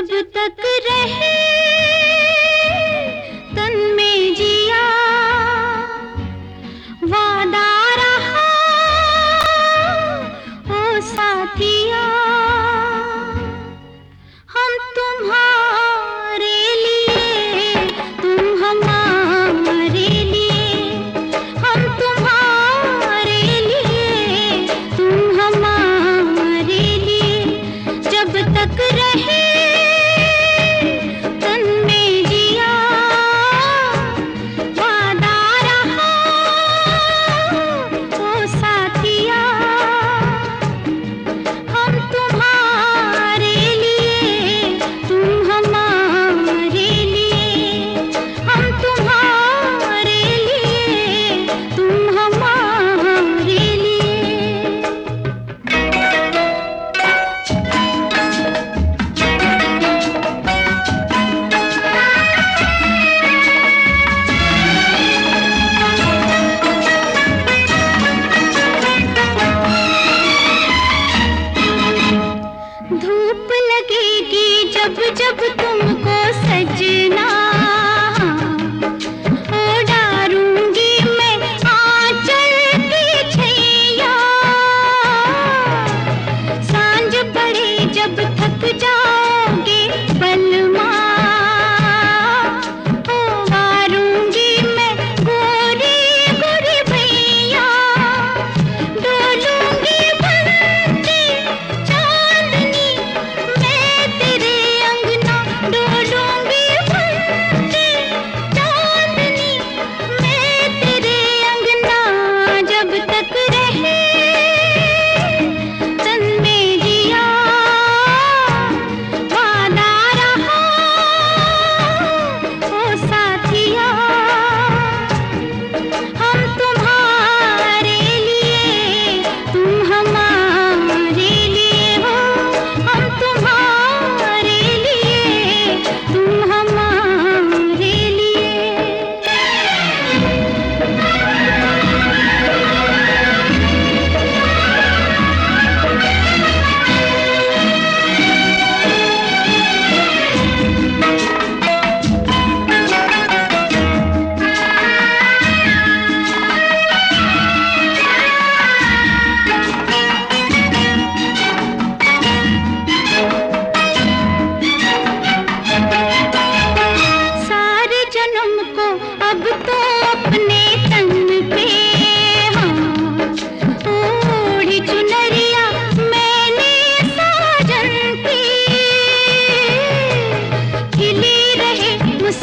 जब तक रहे जब थक जा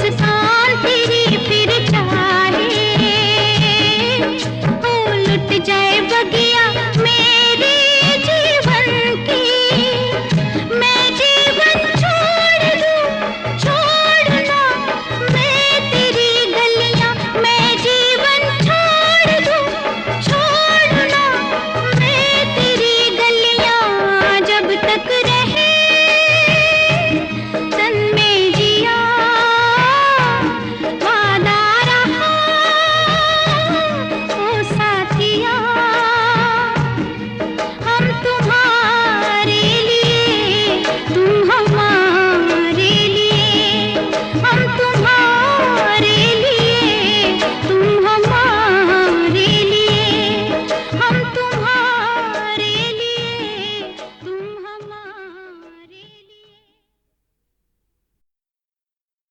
मस्तां